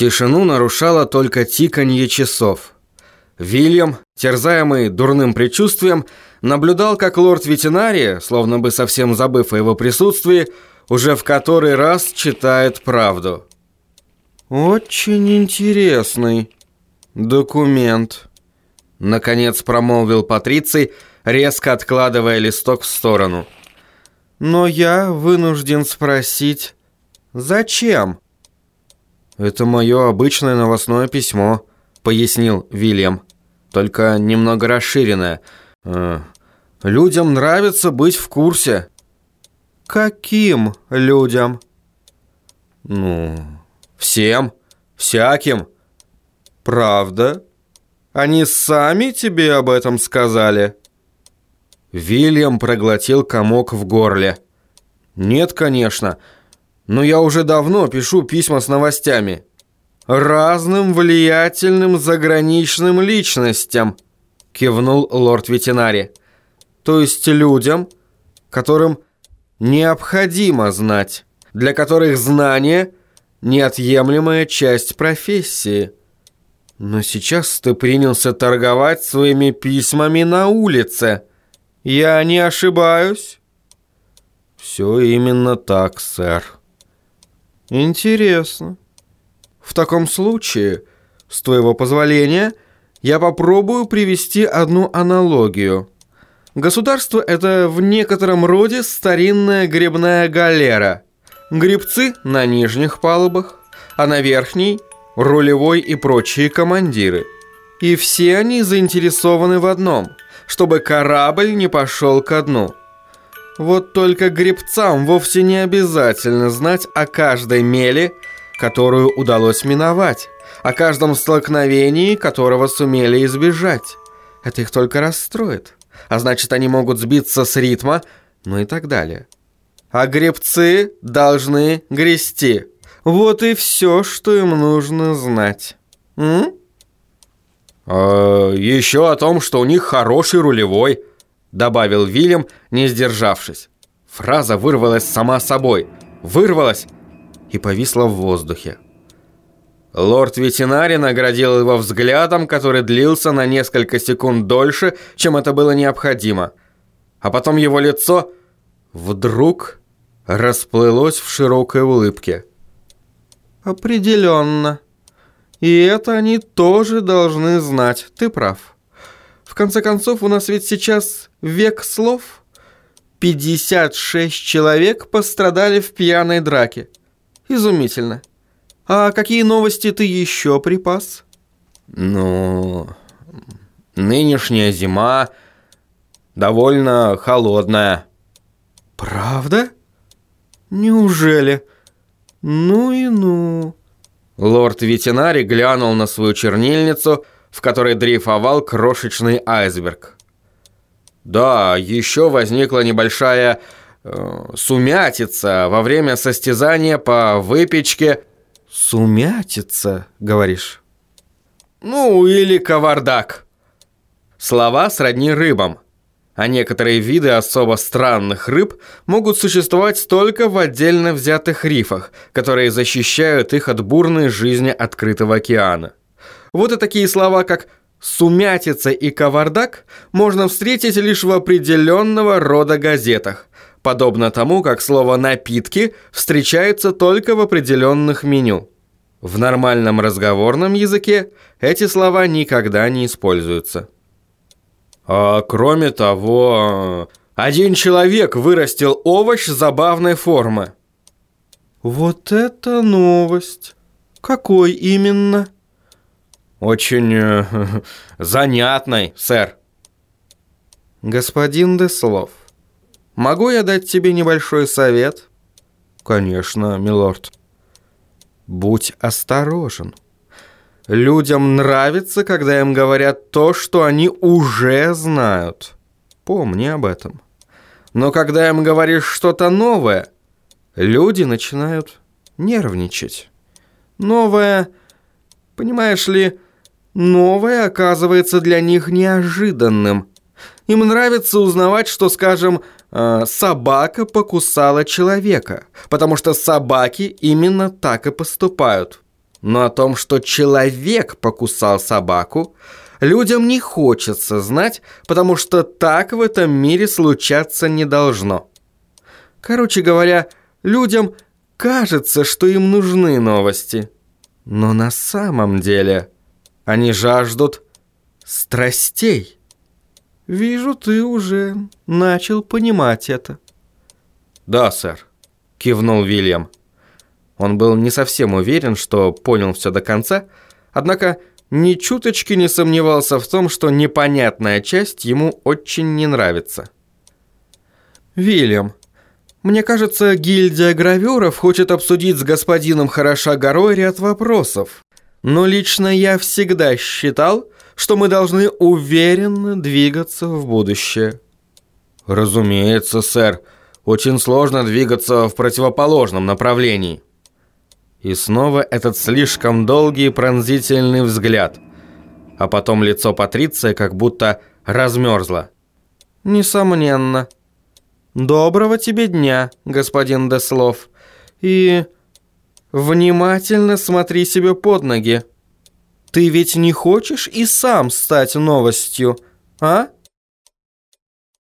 Тишину нарушало только тиканье часов. Вильям, терзаемый дурным предчувствием, наблюдал, как лорд-ветеринария, словно бы совсем забыв о его присутствии, уже в который раз читает правду. «Очень интересный документ», — наконец промолвил Патриций, резко откладывая листок в сторону. «Но я вынужден спросить, зачем?» «Это мое обычное новостное письмо», — пояснил Вильям. «Только немного расширенное. Э, людям нравится быть в курсе». «Каким людям?» «Ну, всем, всяким». «Правда? Они сами тебе об этом сказали?» Вильям проглотил комок в горле. «Нет, конечно, но я уже давно пишу письма с новостями. Разным влиятельным заграничным личностям», кивнул лорд ветеринари. «То есть людям, которым необходимо знать, для которых знание – неотъемлемая часть профессии. Но сейчас ты принялся торговать своими письмами на улице. Я не ошибаюсь?» «Все именно так, сэр». «Интересно. В таком случае, с твоего позволения, я попробую привести одну аналогию». Государство – это в некотором роде старинная гребная галера. Гребцы на нижних палубах, а на верхней – рулевой и прочие командиры. И все они заинтересованы в одном – чтобы корабль не пошел ко дну. Вот только гребцам вовсе не обязательно знать о каждой мели, которую удалось миновать, о каждом столкновении, которого сумели избежать. Это их только расстроит а значит, они могут сбиться с ритма, ну и так далее. А гребцы должны грести. Вот и все, что им нужно знать. М? А, еще о том, что у них хороший рулевой, добавил Вильям, не сдержавшись. Фраза вырвалась сама собой. Вырвалась и повисла в воздухе. Лорд Ветинари наградил его взглядом, который длился на несколько секунд дольше, чем это было необходимо. А потом его лицо вдруг расплылось в широкой улыбке. «Определенно. И это они тоже должны знать. Ты прав. В конце концов, у нас ведь сейчас век слов. 56 человек пострадали в пьяной драке. Изумительно. А какие новости ты еще припас? Ну, нынешняя зима довольно холодная. Правда? Неужели? Ну и ну. Лорд Ветенари глянул на свою чернильницу, в которой дрейфовал крошечный айсберг. Да, еще возникла небольшая э, сумятица во время состязания по выпечке «Сумятица, говоришь?» «Ну, или кавардак». Слова сродни рыбам, а некоторые виды особо странных рыб могут существовать только в отдельно взятых рифах, которые защищают их от бурной жизни открытого океана. Вот и такие слова, как «сумятица» и «кавардак» можно встретить лишь в определенного рода газетах, подобно тому, как слово «напитки» встречается только в определенных меню. В нормальном разговорном языке эти слова никогда не используются. А кроме того, один человек вырастил овощ забавной формы. Вот это новость! Какой именно? Очень э, занятный, сэр. Господин Деслов, Могу я дать тебе небольшой совет? Конечно, милорд. Будь осторожен. Людям нравится, когда им говорят то, что они уже знают. Помни об этом. Но когда им говоришь что-то новое, люди начинают нервничать. Новое, понимаешь ли, новое оказывается для них неожиданным. Им нравится узнавать, что, скажем, э, собака покусала человека, потому что собаки именно так и поступают. Но о том, что человек покусал собаку, людям не хочется знать, потому что так в этом мире случаться не должно. Короче говоря, людям кажется, что им нужны новости. Но на самом деле они жаждут страстей. Вижу, ты уже начал понимать это. Да, сэр, кивнул Вильям. Он был не совсем уверен, что понял все до конца, однако ни чуточки не сомневался в том, что непонятная часть ему очень не нравится. «Вильям, мне кажется, гильдия гравюров хочет обсудить с господином Хороша горой ряд вопросов. Но лично я всегда считал, что мы должны уверенно двигаться в будущее». «Разумеется, сэр. Очень сложно двигаться в противоположном направлении». И снова этот слишком долгий пронзительный взгляд. А потом лицо Патриция как будто размерзло. «Несомненно. Доброго тебе дня, господин Деслов. И внимательно смотри себе под ноги. Ты ведь не хочешь и сам стать новостью, а?»